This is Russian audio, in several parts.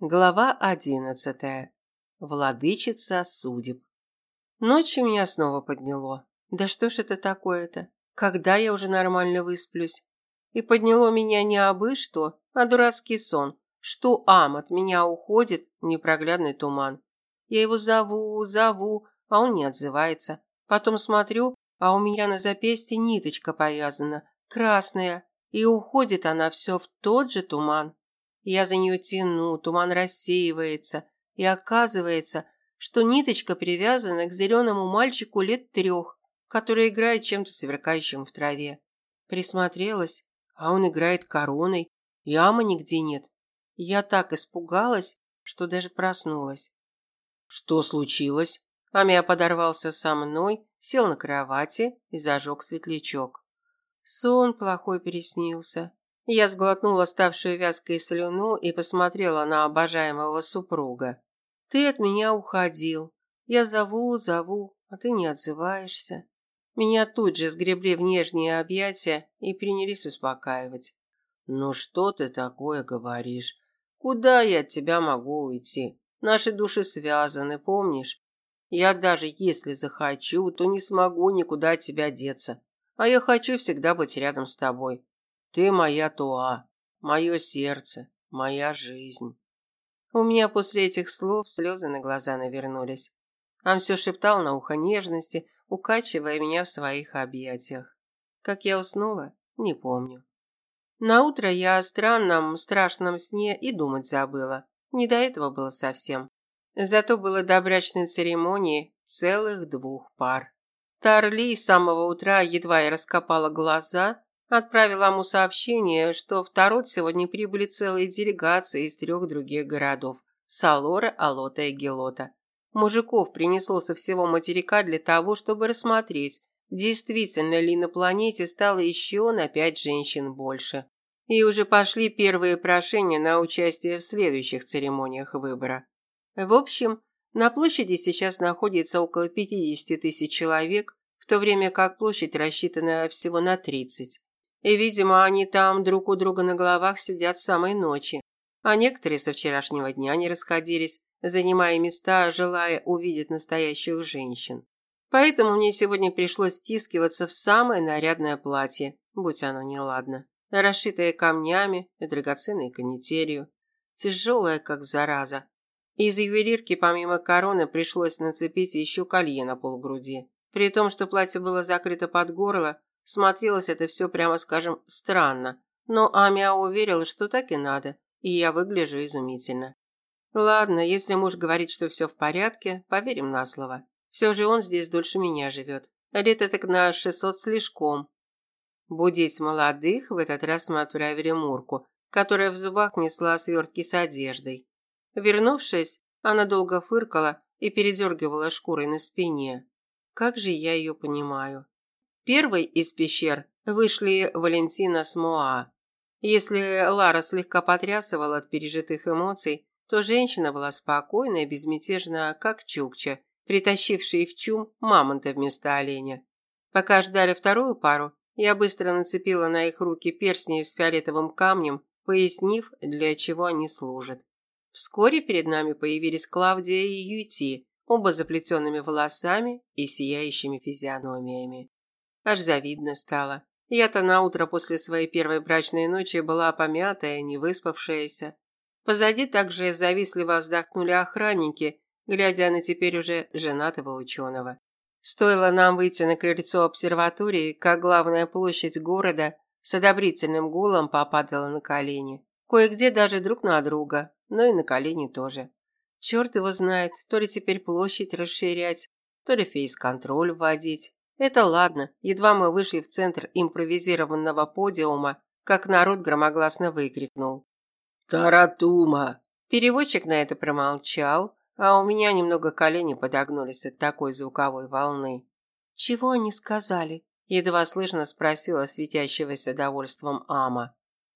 Глава одиннадцатая. Владычица судеб. Ночью меня снова подняло. Да что ж это такое-то? Когда я уже нормально высплюсь? И подняло меня не абы что, а дурацкий сон, что ам от меня уходит непроглядный туман. Я его зову, зову, а он не отзывается. Потом смотрю, а у меня на запястье ниточка повязана, красная, и уходит она все в тот же туман. Я за нее тяну, туман рассеивается, и оказывается, что ниточка привязана к зеленому мальчику лет трех, который играет чем-то сверкающим в траве. Присмотрелась, а он играет короной, ямы нигде нет. Я так испугалась, что даже проснулась. Что случилось? Амия подорвался со мной, сел на кровати и зажег светлячок. Сон плохой переснился. Я сглотнула ставшую вязкой слюну и посмотрела на обожаемого супруга. Ты от меня уходил. Я зову, зову, а ты не отзываешься. Меня тут же сгребли в нежние объятия и принялись успокаивать. Ну что ты такое говоришь? Куда я от тебя могу уйти? Наши души связаны, помнишь? Я даже если захочу, то не смогу никуда от тебя деться. А я хочу всегда быть рядом с тобой. Ты моя Туа, мое сердце, моя жизнь. У меня после этих слов слезы на глаза навернулись. Он все шептал на ухо нежности, укачивая меня в своих объятиях. Как я уснула, не помню. На утро я о странном, страшном сне и думать забыла. Не до этого было совсем. Зато было до брачной церемонии целых двух пар. Тарли с самого утра едва я раскопала глаза, Отправила ему сообщение, что в Тарот сегодня прибыли целые делегации из трех других городов – Салора, Алота и Гелота. Мужиков принесло со всего материка для того, чтобы рассмотреть, действительно ли на планете стало еще на пять женщин больше. И уже пошли первые прошения на участие в следующих церемониях выбора. В общем, на площади сейчас находится около 50 тысяч человек, в то время как площадь рассчитана всего на 30. И, видимо, они там друг у друга на головах сидят с самой ночи. А некоторые со вчерашнего дня не расходились, занимая места, желая увидеть настоящих женщин. Поэтому мне сегодня пришлось стискиваться в самое нарядное платье, будь оно неладно, расшитое камнями и драгоценной канителью, тяжелое, как зараза. Из ювелирки помимо короны пришлось нацепить еще колье на полгруди. При том, что платье было закрыто под горло, Смотрелось это все, прямо скажем, странно. Но Амиа уверила, что так и надо, и я выгляжу изумительно. Ладно, если муж говорит, что все в порядке, поверим на слово. Все же он здесь дольше меня живет. Лет так на шестьсот слишком. Будить молодых в этот раз мы отправили Мурку, которая в зубах несла свертки с одеждой. Вернувшись, она долго фыркала и передергивала шкурой на спине. Как же я ее понимаю. Первой из пещер вышли Валентина с Моа. Если Лара слегка потрясывала от пережитых эмоций, то женщина была спокойна и безмятежна, как Чукча, притащивший в чум мамонта вместо оленя. Пока ждали вторую пару, я быстро нацепила на их руки перстни с фиолетовым камнем, пояснив, для чего они служат. Вскоре перед нами появились Клавдия и Юти, оба заплетенными волосами и сияющими физиономиями. Аж завидно стало. Я-то на утро после своей первой брачной ночи была помятая, не выспавшаяся. Позади также завистливо вздохнули охранники, глядя на теперь уже женатого ученого. Стоило нам выйти на крыльцо обсерватории, как главная площадь города с одобрительным гулом попадала на колени. Кое-где даже друг на друга, но и на колени тоже. Черт его знает, то ли теперь площадь расширять, то ли фейс-контроль вводить. Это ладно, едва мы вышли в центр импровизированного подиума, как народ громогласно выкрикнул. «Таратума!» Переводчик на это промолчал, а у меня немного колени подогнулись от такой звуковой волны. «Чего они сказали?» – едва слышно спросила светящегося довольством Ама.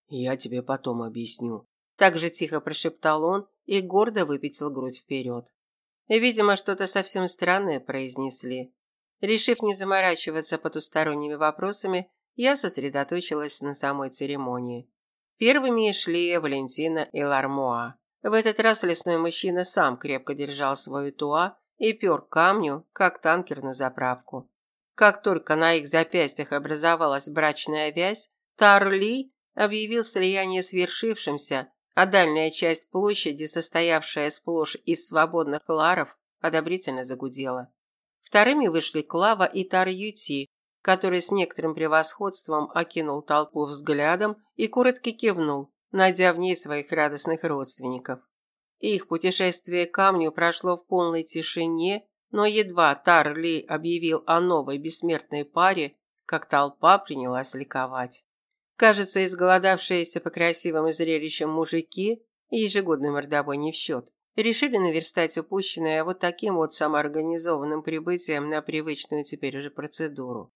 «Я тебе потом объясню». Так же тихо прошептал он и гордо выпятил грудь вперед. Видимо, что-то совсем странное произнесли. Решив не заморачиваться потусторонними вопросами, я сосредоточилась на самой церемонии. Первыми шли Валентина и Лармоа. В этот раз лесной мужчина сам крепко держал свою туа и пер камню, как танкер на заправку. Как только на их запястьях образовалась брачная вязь, Тарли объявил слияние свершившимся, а дальняя часть площади, состоявшая сплошь из свободных ларов, одобрительно загудела. Вторыми вышли Клава и Тар-Юти, который с некоторым превосходством окинул толпу взглядом и коротко кивнул, найдя в ней своих радостных родственников. Их путешествие к камню прошло в полной тишине, но едва Тарли объявил о новой бессмертной паре, как толпа принялась ликовать. Кажется, изголодавшиеся по красивым зрелищам мужики, ежегодный мордовой не в счет, решили наверстать упущенное вот таким вот самоорганизованным прибытием на привычную теперь уже процедуру.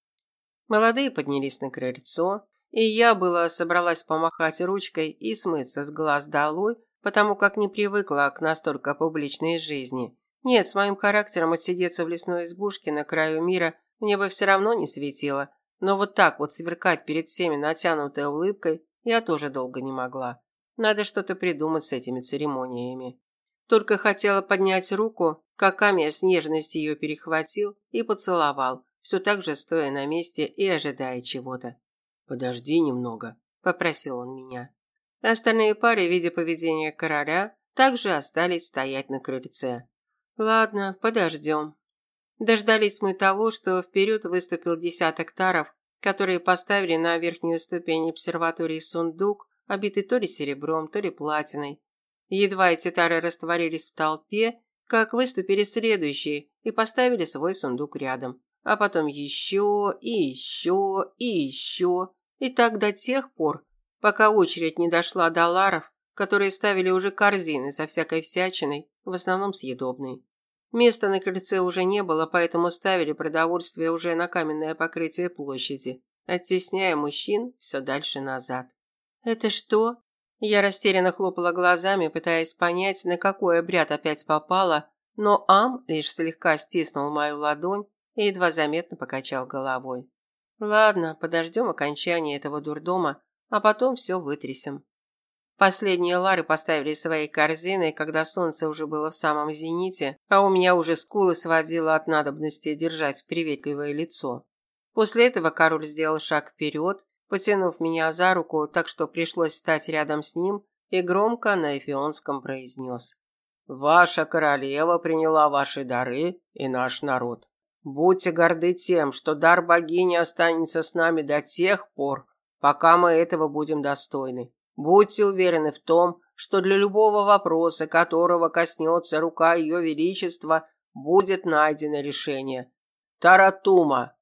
Молодые поднялись на крыльцо, и я была собралась помахать ручкой и смыться с глаз долой, потому как не привыкла к настолько публичной жизни. Нет, с моим характером отсидеться в лесной избушке на краю мира мне бы все равно не светило, но вот так вот сверкать перед всеми натянутой улыбкой я тоже долго не могла. Надо что-то придумать с этими церемониями. Только хотела поднять руку, как Амия с нежностью ее перехватил и поцеловал, все так же стоя на месте и ожидая чего-то. «Подожди немного», – попросил он меня. Остальные пары, видя поведение короля, также остались стоять на крыльце. «Ладно, подождем». Дождались мы того, что вперед выступил десяток таров, которые поставили на верхнюю ступень обсерватории сундук, обитый то ли серебром, то ли платиной. Едва эти тары растворились в толпе, как выступили следующие и поставили свой сундук рядом а потом еще и еще и еще. И так до тех пор, пока очередь не дошла до ларов, которые ставили уже корзины со всякой всячиной, в основном съедобной. Места на крыльце уже не было, поэтому ставили продовольствие уже на каменное покрытие площади, оттесняя мужчин все дальше назад. «Это что?» Я растерянно хлопала глазами, пытаясь понять, на какой обряд опять попала, но Ам лишь слегка стиснул мою ладонь и едва заметно покачал головой. Ладно, подождем окончания этого дурдома, а потом все вытрясем. Последние лары поставили свои корзины, когда солнце уже было в самом зените, а у меня уже скулы сводило от надобности держать приветливое лицо. После этого король сделал шаг вперед, потянув меня за руку, так что пришлось встать рядом с ним и громко на эфионском произнес. «Ваша королева приняла ваши дары и наш народ. Будьте горды тем, что дар богини останется с нами до тех пор, пока мы этого будем достойны. Будьте уверены в том, что для любого вопроса, которого коснется рука ее величества, будет найдено решение. Таратума!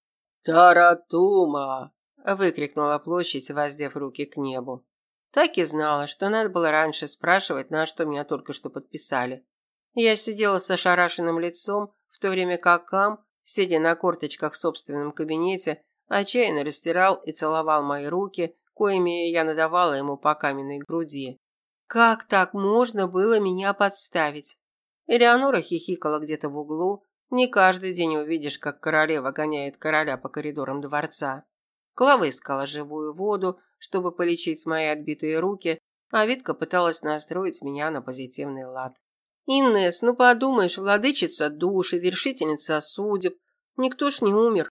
Таратума! Выкрикнула площадь, воздев руки к небу. Так и знала, что надо было раньше спрашивать, на что меня только что подписали. Я сидела с ошарашенным лицом, в то время как Кам сидя на корточках в собственном кабинете, отчаянно растирал и целовал мои руки, коими я надавала ему по каменной груди. Как так можно было меня подставить? Элеонора хихикала где-то в углу. Не каждый день увидишь, как королева гоняет короля по коридорам дворца. Клава искала живую воду, чтобы полечить мои отбитые руки, а Витка пыталась настроить меня на позитивный лад. Инесс, ну подумаешь, владычица души, вершительница судеб. Никто ж не умер.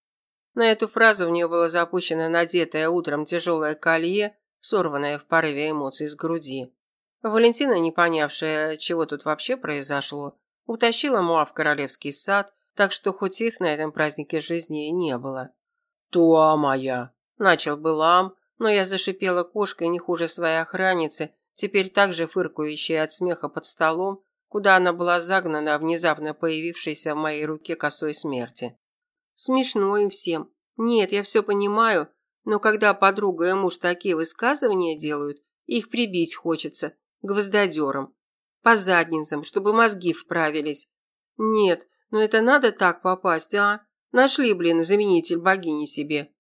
На эту фразу в нее было запущено надетое утром тяжелое колье, сорванное в порыве эмоций с груди. Валентина, не понявшая, чего тут вообще произошло, утащила Муа в королевский сад, так что хоть их на этом празднике жизни и не было. «Туа моя!» – начал был Ам, но я зашипела кошкой не хуже своей охранницы, теперь также фыркающей от смеха под столом, куда она была загнана внезапно появившейся в моей руке косой смерти. Смешно им всем. Нет, я все понимаю, но когда подруга и муж такие высказывания делают, их прибить хочется, гвоздодерам. По задницам, чтобы мозги вправились. Нет, но это надо так попасть, а? Нашли, блин, заменитель богини себе.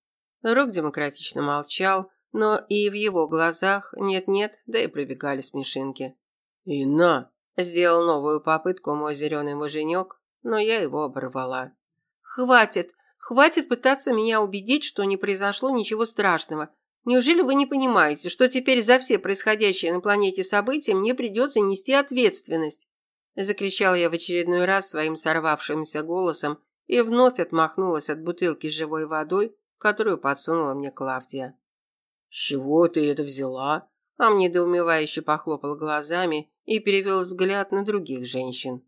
Рок демократично молчал, но и в его глазах нет-нет, да и пробегали смешинки. «Инна!» Сделал новую попытку мой зеленый муженек, но я его оборвала. «Хватит! Хватит пытаться меня убедить, что не произошло ничего страшного. Неужели вы не понимаете, что теперь за все происходящие на планете события мне придется нести ответственность?» Закричала я в очередной раз своим сорвавшимся голосом и вновь отмахнулась от бутылки с живой водой, которую подсунула мне Клавдия. «С чего ты это взяла?» Ам недоумевающе похлопал глазами и перевел взгляд на других женщин.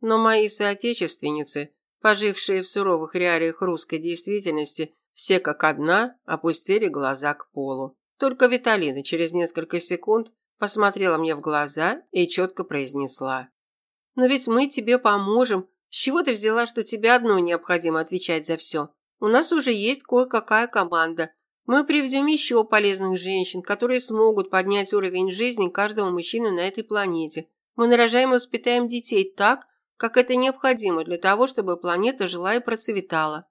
Но мои соотечественницы, пожившие в суровых реалиях русской действительности, все как одна опустили глаза к полу. Только Виталина через несколько секунд посмотрела мне в глаза и четко произнесла. «Но ведь мы тебе поможем. С чего ты взяла, что тебе одной необходимо отвечать за все? У нас уже есть кое-какая команда. Мы приведем еще полезных женщин, которые смогут поднять уровень жизни каждого мужчины на этой планете. Мы нарожаем и воспитаем детей так, как это необходимо для того, чтобы планета жила и процветала.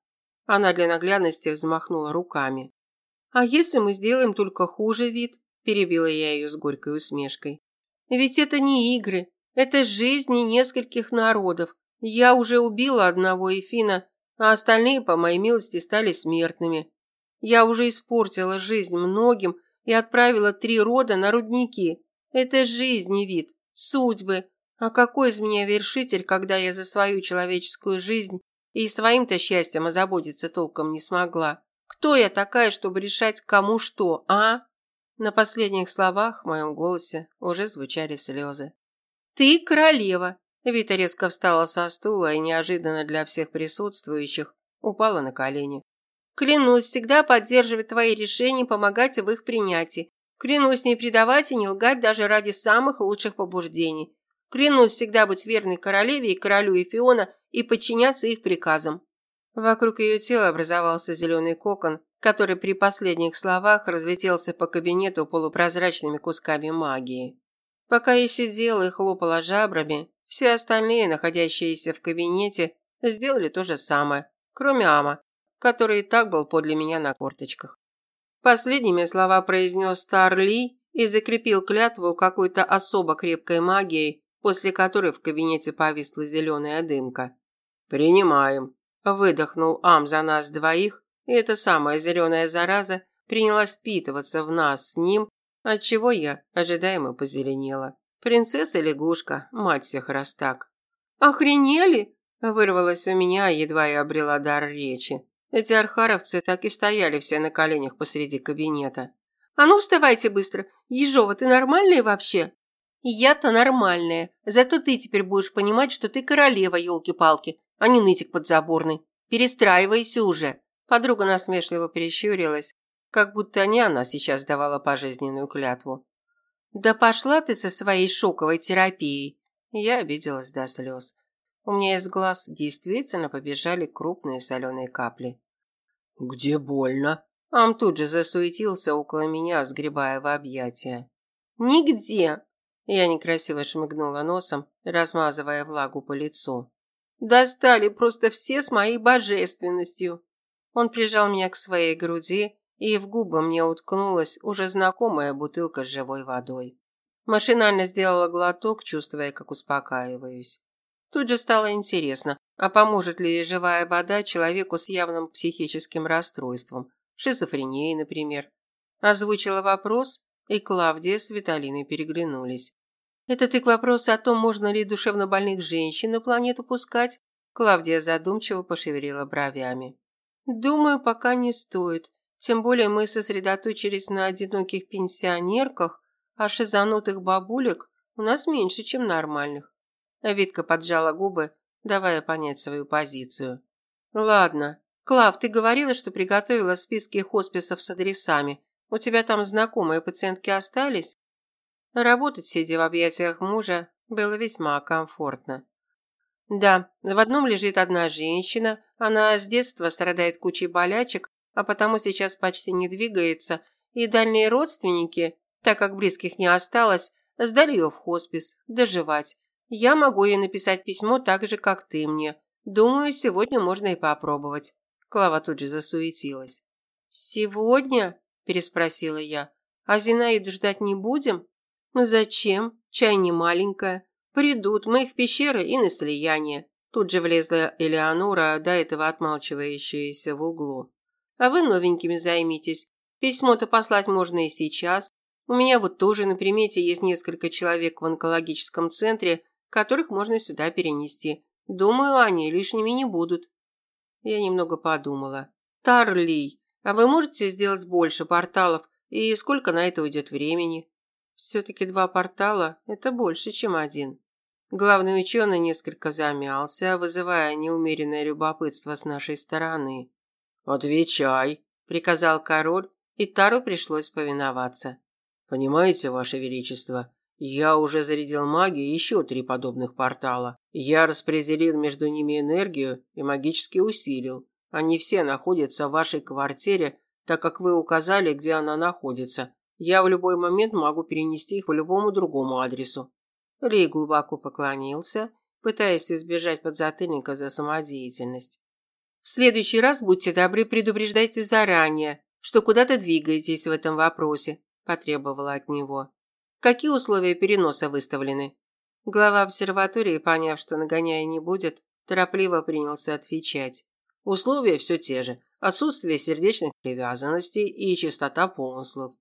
Она для наглядности взмахнула руками. А если мы сделаем только хуже вид? Перебила я ее с горькой усмешкой. Ведь это не игры, это жизни нескольких народов. Я уже убила одного Эфина, а остальные, по моей милости, стали смертными. Я уже испортила жизнь многим и отправила три рода на рудники. Это жизни вид, судьбы. А какой из меня вершитель, когда я за свою человеческую жизнь и своим-то счастьем озаботиться толком не смогла? Кто я такая, чтобы решать, кому что, а? На последних словах в моем голосе уже звучали слезы. «Ты королева!» Вита резко встала со стула и неожиданно для всех присутствующих упала на колени. Клянусь всегда поддерживать твои решения и помогать в их принятии. Клянусь не предавать и не лгать даже ради самых лучших побуждений. Клянусь всегда быть верной королеве и королю Эфиона и подчиняться их приказам». Вокруг ее тела образовался зеленый кокон, который при последних словах разлетелся по кабинету полупрозрачными кусками магии. Пока я сидела и хлопала жабрами, все остальные, находящиеся в кабинете, сделали то же самое, кроме Ама, который и так был подле меня на корточках. Последними слова произнес Старли и закрепил клятву какой-то особо крепкой магией, после которой в кабинете повисла зеленая дымка. «Принимаем», – выдохнул Ам за нас двоих, и эта самая зеленая зараза принялась впитываться в нас с ним, отчего я ожидаемо позеленела. Принцесса-лягушка, мать всех раз так. «Охренели?» – вырвалось у меня, едва я обрела дар речи. Эти архаровцы так и стояли все на коленях посреди кабинета. «А ну, вставайте быстро! Ежова, ты нормальная вообще?» «Я-то нормальная. Зато ты теперь будешь понимать, что ты королева, елки-палки, а не нытик подзаборный. Перестраивайся уже!» Подруга насмешливо прищурилась, как будто не она сейчас давала пожизненную клятву. «Да пошла ты со своей шоковой терапией!» Я обиделась до слез. У меня из глаз действительно побежали крупные соленые капли. «Где больно?» Ам тут же засуетился около меня, сгребая в объятия. «Нигде!» Я некрасиво шмыгнула носом, размазывая влагу по лицу. «Достали просто все с моей божественностью!» Он прижал меня к своей груди, и в губы мне уткнулась уже знакомая бутылка с живой водой. Машинально сделала глоток, чувствуя, как успокаиваюсь. Тут же стало интересно, а поможет ли живая вода человеку с явным психическим расстройством, шизофренией, например. Озвучила вопрос, и Клавдия с Виталиной переглянулись. «Это ты к вопросу о том, можно ли душевнобольных женщин на планету пускать?» Клавдия задумчиво пошевелила бровями. «Думаю, пока не стоит. Тем более мы сосредоточились на одиноких пенсионерках, а шизанутых бабулек у нас меньше, чем нормальных. Витка поджала губы, давая понять свою позицию. Ладно. Клав, ты говорила, что приготовила списки хосписов с адресами. У тебя там знакомые пациентки остались? Работать, сидя в объятиях мужа, было весьма комфортно. Да, в одном лежит одна женщина, она с детства страдает кучей болячек, а потому сейчас почти не двигается, и дальние родственники, так как близких не осталось, сдали ее в хоспис, доживать. Я могу ей написать письмо так же, как ты мне. Думаю, сегодня можно и попробовать. Клава тут же засуетилась. Сегодня? переспросила я. А Зинаиду ждать не будем? Зачем? Чай не маленькая. Придут, мы их в пещеры и на слияние. Тут же влезла Элеонора, до этого отмалчивающаяся в углу. А вы новенькими займитесь. Письмо-то послать можно и сейчас. У меня вот тоже на примете есть несколько человек в онкологическом центре, которых можно сюда перенести. Думаю, они лишними не будут. Я немного подумала. Тарли, а вы можете сделать больше порталов? И сколько на это уйдет времени? Все-таки два портала – это больше, чем один. Главный ученый несколько замялся, вызывая неумеренное любопытство с нашей стороны. «Отвечай», – приказал король, и Тару пришлось повиноваться. «Понимаете, Ваше Величество, я уже зарядил магией еще три подобных портала. Я распределил между ними энергию и магически усилил. Они все находятся в вашей квартире, так как вы указали, где она находится. Я в любой момент могу перенести их по любому другому адресу. Рей глубоко поклонился, пытаясь избежать подзатыльника за самодеятельность. В следующий раз будьте добры, предупреждайте заранее, что куда-то двигаетесь в этом вопросе, потребовала от него. Какие условия переноса выставлены? Глава обсерватории, поняв, что нагоняя не будет, торопливо принялся отвечать. Условия все те же: отсутствие сердечных привязанностей и чистота помыслов.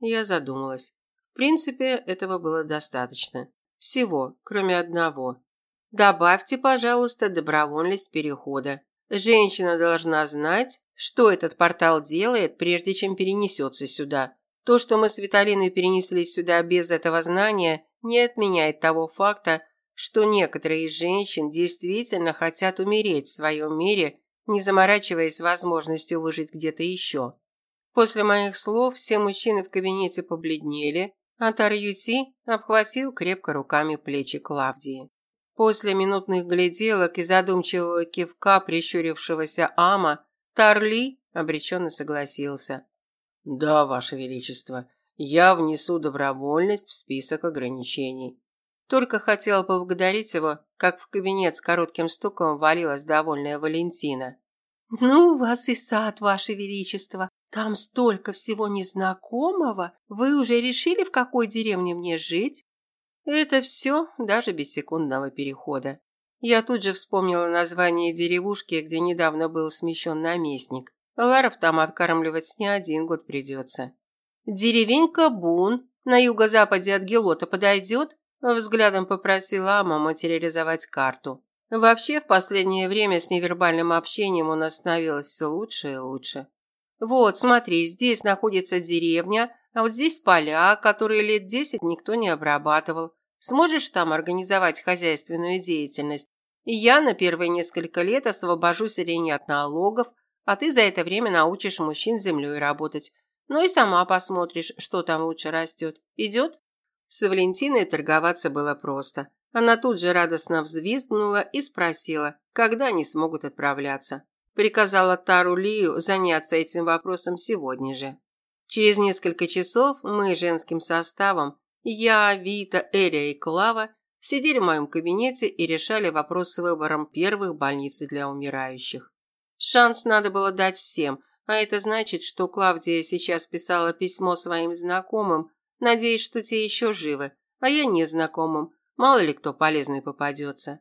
Я задумалась. В принципе, этого было достаточно. Всего, кроме одного. Добавьте, пожалуйста, добровольность перехода. Женщина должна знать, что этот портал делает, прежде чем перенесется сюда. То, что мы с Виталиной перенеслись сюда без этого знания, не отменяет того факта, что некоторые из женщин действительно хотят умереть в своем мире, не заморачиваясь возможностью выжить где-то еще. После моих слов все мужчины в кабинете побледнели, а Тарьюти обхватил крепко руками плечи Клавдии. После минутных гляделок и задумчивого кивка прищурившегося Ама, Тарли обреченно согласился. «Да, Ваше Величество, я внесу добровольность в список ограничений». Только хотела поблагодарить его, как в кабинет с коротким стуком валилась довольная Валентина. «Ну, у вас и сад, Ваше Величество. Там столько всего незнакомого. Вы уже решили, в какой деревне мне жить? Это все даже без секундного перехода. Я тут же вспомнила название деревушки, где недавно был смещен наместник. Ларов там откармливать не один год придется. Деревенька Бун на юго-западе от Гелота подойдет? Взглядом попросила Ама материализовать карту. Вообще, в последнее время с невербальным общением у нас становилось все лучше и лучше. Вот, смотри, здесь находится деревня, а вот здесь поля, которые лет десять никто не обрабатывал. Сможешь там организовать хозяйственную деятельность? И я на первые несколько лет освобожу селение от налогов, а ты за это время научишь мужчин землей работать. Ну и сама посмотришь, что там лучше растет. Идет? С Валентиной торговаться было просто. Она тут же радостно взвизгнула и спросила, когда они смогут отправляться. Приказала Тару Лию заняться этим вопросом сегодня же. Через несколько часов мы женским составом, я, Вита, Эля и Клава, сидели в моем кабинете и решали вопрос с выбором первых больниц для умирающих. Шанс надо было дать всем, а это значит, что Клавдия сейчас писала письмо своим знакомым, надеясь, что те еще живы, а я незнакомым, мало ли кто полезный попадется.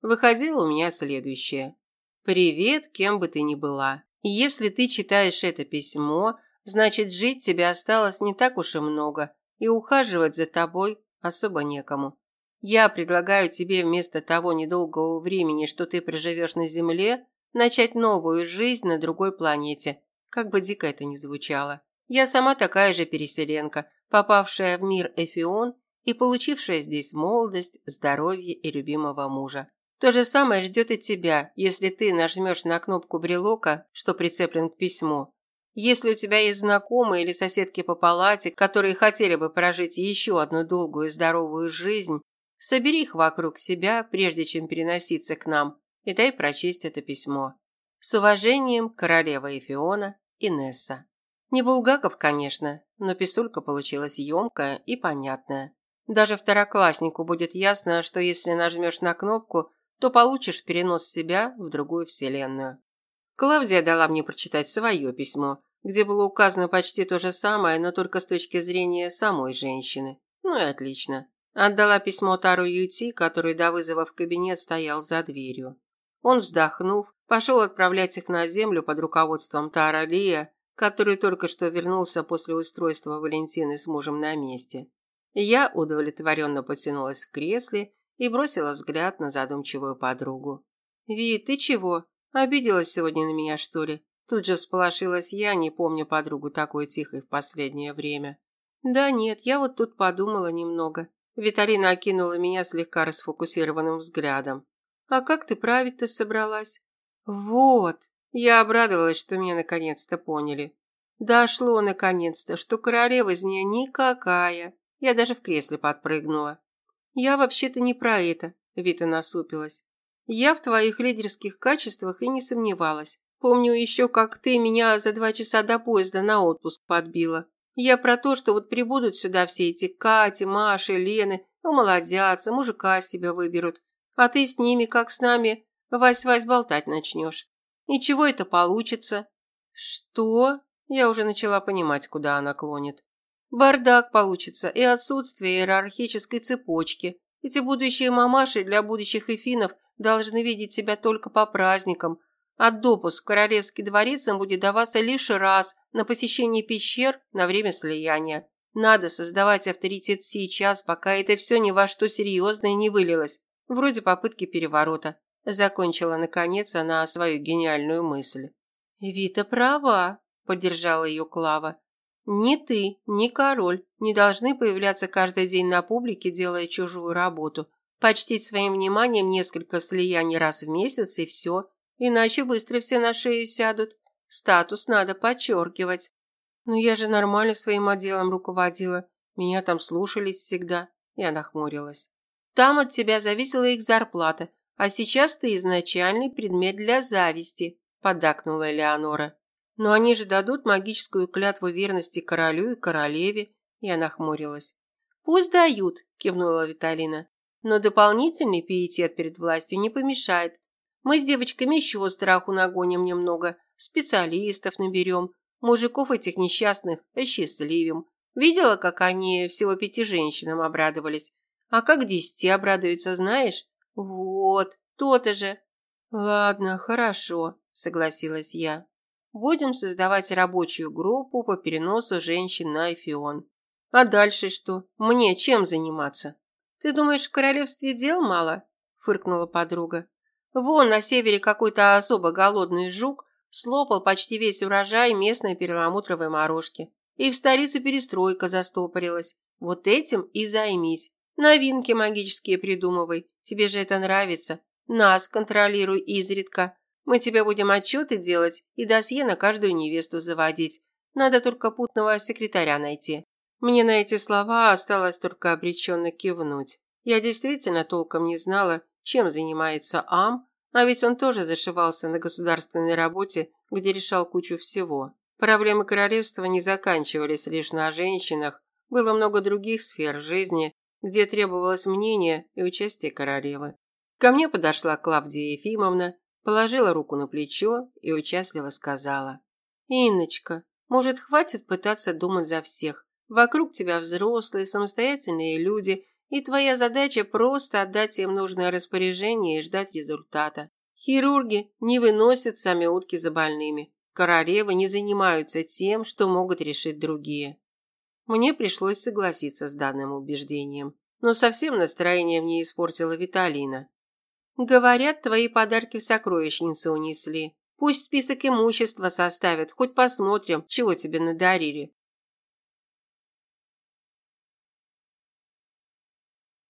Выходило у меня следующее. Привет, кем бы ты ни была. Если ты читаешь это письмо, значит, жить тебе осталось не так уж и много, и ухаживать за тобой особо некому. Я предлагаю тебе вместо того недолгого времени, что ты проживешь на Земле, начать новую жизнь на другой планете, как бы дико это ни звучало. Я сама такая же переселенка, попавшая в мир Эфион и получившая здесь молодость, здоровье и любимого мужа. То же самое ждет и тебя, если ты нажмешь на кнопку брелока, что прицеплен к письму. Если у тебя есть знакомые или соседки по палате, которые хотели бы прожить еще одну долгую и здоровую жизнь, собери их вокруг себя, прежде чем переноситься к нам, и дай прочесть это письмо. С уважением, королева Эфиона, Инесса. Не Булгаков, конечно, но писулька получилась емкая и понятная. Даже второкласснику будет ясно, что если нажмешь на кнопку, то получишь перенос себя в другую вселенную. Клавдия дала мне прочитать свое письмо, где было указано почти то же самое, но только с точки зрения самой женщины. Ну и отлично. Отдала письмо Тару Юти, который до вызова в кабинет стоял за дверью. Он, вздохнув, пошел отправлять их на землю под руководством Тара Лия, который только что вернулся после устройства Валентины с мужем на месте. Я удовлетворенно потянулась в кресле и бросила взгляд на задумчивую подругу. «Ви, ты чего? Обиделась сегодня на меня, что ли?» Тут же всполошилась я, не помню подругу такой тихой в последнее время. «Да нет, я вот тут подумала немного». Виталина окинула меня слегка расфокусированным взглядом. «А как ты править-то собралась?» «Вот!» Я обрадовалась, что меня наконец-то поняли. Дошло наконец-то, что королева из нее никакая. Я даже в кресле подпрыгнула. Я вообще-то не про это, Вита насупилась. Я в твоих лидерских качествах и не сомневалась. Помню еще, как ты меня за два часа до поезда на отпуск подбила. Я про то, что вот прибудут сюда все эти Кати, Маши, Лены, умолодятся, мужика себя выберут. А ты с ними, как с нами, Вась-Вась болтать начнешь. И чего это получится? Что? Я уже начала понимать, куда она клонит. Бардак получится и отсутствие иерархической цепочки. Эти будущие мамаши для будущих эфинов должны видеть себя только по праздникам, а допуск в Королевский дворец им будет даваться лишь раз на посещение пещер на время слияния. Надо создавать авторитет сейчас, пока это все ни во что серьезное не вылилось, вроде попытки переворота. Закончила, наконец, она свою гениальную мысль. «Вита права», – поддержала ее Клава. «Ни ты, ни король не должны появляться каждый день на публике, делая чужую работу. Почтить своим вниманием несколько слияний раз в месяц и все, иначе быстро все на шею сядут. Статус надо подчеркивать». «Ну я же нормально своим отделом руководила, меня там слушались всегда», – я нахмурилась. «Там от тебя зависела их зарплата, а сейчас ты изначальный предмет для зависти», – поддакнула Элеонора. «Но они же дадут магическую клятву верности королю и королеве», – я нахмурилась. «Пусть дают», – кивнула Виталина. «Но дополнительный пиетет перед властью не помешает. Мы с девочками еще страху нагоним немного, специалистов наберем, мужиков этих несчастных осчастливим. Видела, как они всего пяти женщинам обрадовались? А как десяти обрадуются, знаешь? Вот, то-то же. Ладно, хорошо, согласилась я. Будем создавать рабочую группу по переносу женщин на Эфион. А дальше что? Мне чем заниматься? Ты думаешь, в королевстве дел мало? Фыркнула подруга. Вон на севере какой-то особо голодный жук слопал почти весь урожай местной перламутровой морожки. И в столице перестройка застопорилась. Вот этим и займись. Новинки магические придумывай. Тебе же это нравится. Нас контролируй изредка. Мы тебе будем отчеты делать и досье на каждую невесту заводить. Надо только путного секретаря найти». Мне на эти слова осталось только обреченно кивнуть. Я действительно толком не знала, чем занимается Ам, а ведь он тоже зашивался на государственной работе, где решал кучу всего. Проблемы королевства не заканчивались лишь на женщинах, было много других сфер жизни, где требовалось мнение и участие королевы. Ко мне подошла Клавдия Ефимовна, положила руку на плечо и участливо сказала. «Инночка, может, хватит пытаться думать за всех? Вокруг тебя взрослые, самостоятельные люди, и твоя задача просто отдать им нужное распоряжение и ждать результата. Хирурги не выносят сами утки за больными. Королевы не занимаются тем, что могут решить другие. Мне пришлось согласиться с данным убеждением. Но совсем настроение мне испортила Виталина. «Говорят, твои подарки в сокровищницу унесли. Пусть список имущества составят, хоть посмотрим, чего тебе надарили.